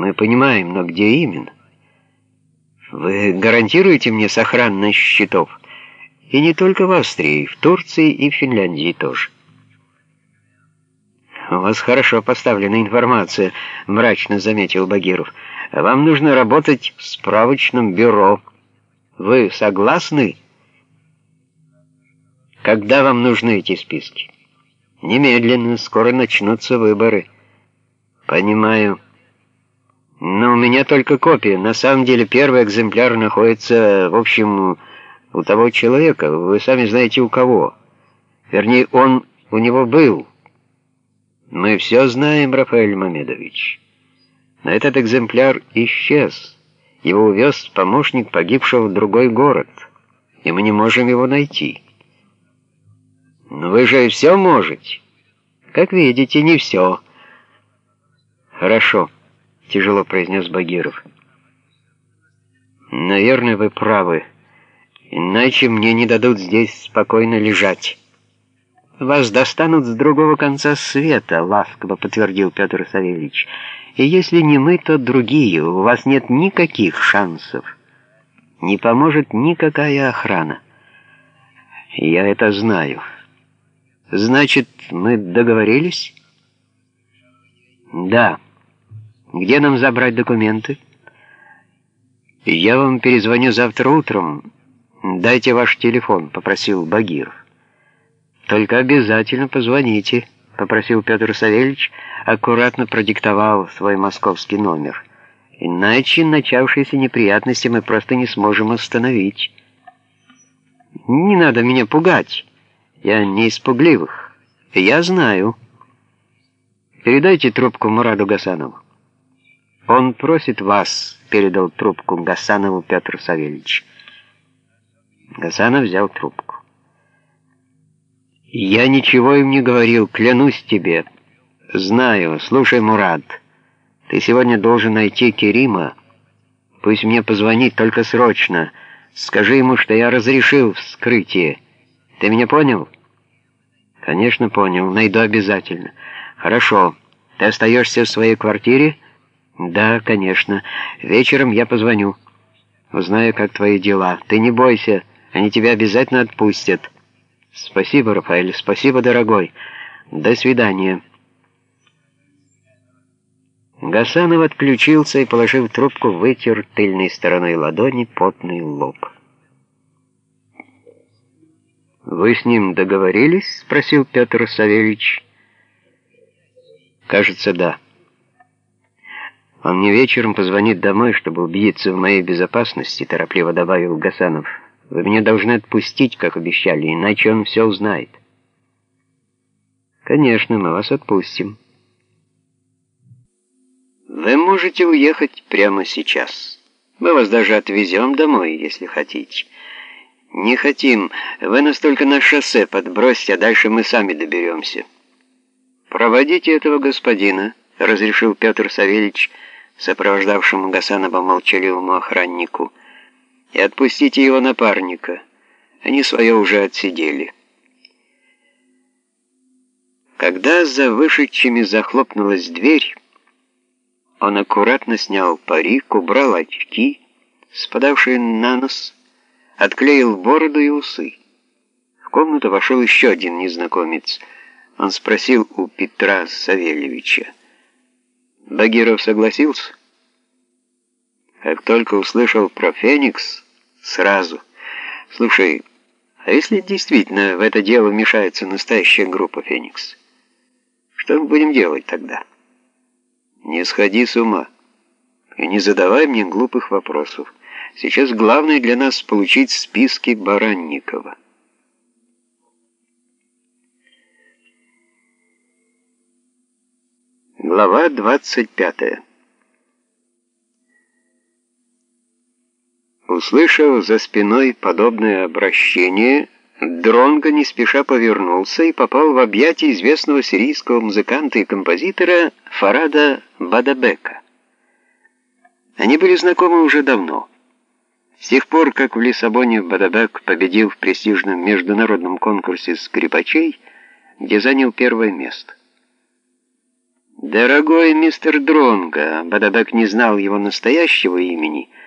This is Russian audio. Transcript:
Мы понимаем, но где именно? Вы гарантируете мне сохранность счетов? И не только в Австрии, в Турции и в Финляндии тоже. «У вас хорошо поставлена информация», — мрачно заметил Багиров. «Вам нужно работать в справочном бюро. Вы согласны?» «Когда вам нужны эти списки?» «Немедленно, скоро начнутся выборы». «Понимаю». «Но у меня только копия. На самом деле первый экземпляр находится, в общем, у того человека. Вы сами знаете, у кого. Вернее, он у него был». Мы все знаем, Рафаэль Мамедович. Но этот экземпляр исчез. Его увез помощник погибшего в другой город, и мы не можем его найти. Но вы же все можете. Как видите, не все. Хорошо, тяжело произнес Багиров. Наверное, вы правы. Иначе мне не дадут здесь спокойно лежать. «Вас достанут с другого конца света», — ласково подтвердил Петр Савельевич. «И если не мы, то другие. У вас нет никаких шансов. Не поможет никакая охрана». «Я это знаю». «Значит, мы договорились?» «Да. Где нам забрать документы?» «Я вам перезвоню завтра утром. Дайте ваш телефон», — попросил Багиров. «Только обязательно позвоните», — попросил Петр Савельевич, аккуратно продиктовал свой московский номер. «Иначе начавшиеся неприятности мы просто не сможем остановить». «Не надо меня пугать. Я не из пугливых. Я знаю». «Передайте трубку Мураду Гасанову». «Он просит вас», — передал трубку Гасанову Петр Савельевич. Гасанов взял трубку. «Я ничего им не говорил, клянусь тебе. Знаю. Слушай, Мурат, ты сегодня должен найти Керима. Пусть мне позвонит, только срочно. Скажи ему, что я разрешил вскрытие. Ты меня понял?» «Конечно, понял. Найду обязательно». «Хорошо. Ты остаешься в своей квартире?» «Да, конечно. Вечером я позвоню. Узнаю, как твои дела. Ты не бойся, они тебя обязательно отпустят». «Спасибо, Рафаэль, спасибо, дорогой. До свидания». Гасанов отключился и, положив трубку, вытер тыльной стороной ладони потный лоб. «Вы с ним договорились?» — спросил Петр Савельевич. «Кажется, да. Он мне вечером позвонит домой, чтобы убедиться в моей безопасности», — торопливо добавил Гасанов. Вы меня должны отпустить, как обещали, иначе он все узнает. Конечно, мы вас отпустим. Вы можете уехать прямо сейчас. Мы вас даже отвезем домой, если хотите. Не хотим. Вы нас только на шоссе подбросьте, а дальше мы сами доберемся. Проводите этого господина, разрешил Петр Савельевич, сопровождавшему Гасанова молчаливому охраннику и отпустите его напарника. Они свое уже отсидели. Когда за вышедшими захлопнулась дверь, он аккуратно снял парик, убрал очки, спадавшие на нос, отклеил бороду и усы. В комнату вошел еще один незнакомец. Он спросил у Петра Савельевича. Багиров согласился? Как только услышал про Феникс, сразу. Слушай, а если действительно в это дело вмешается настоящая группа Феникс? Что мы будем делать тогда? Не сходи с ума. И не задавай мне глупых вопросов. Сейчас главное для нас получить списки Баранникова. Глава двадцать пятая. Услышав за спиной подобное обращение, Дронго не спеша повернулся и попал в объятия известного сирийского музыканта и композитора Фарада Бадабека. Они были знакомы уже давно. С тех пор, как в Лиссабоне Бадабек победил в престижном международном конкурсе скрипачей, где занял первое место. «Дорогой мистер Дронго», Бадабек не знал его настоящего имени, —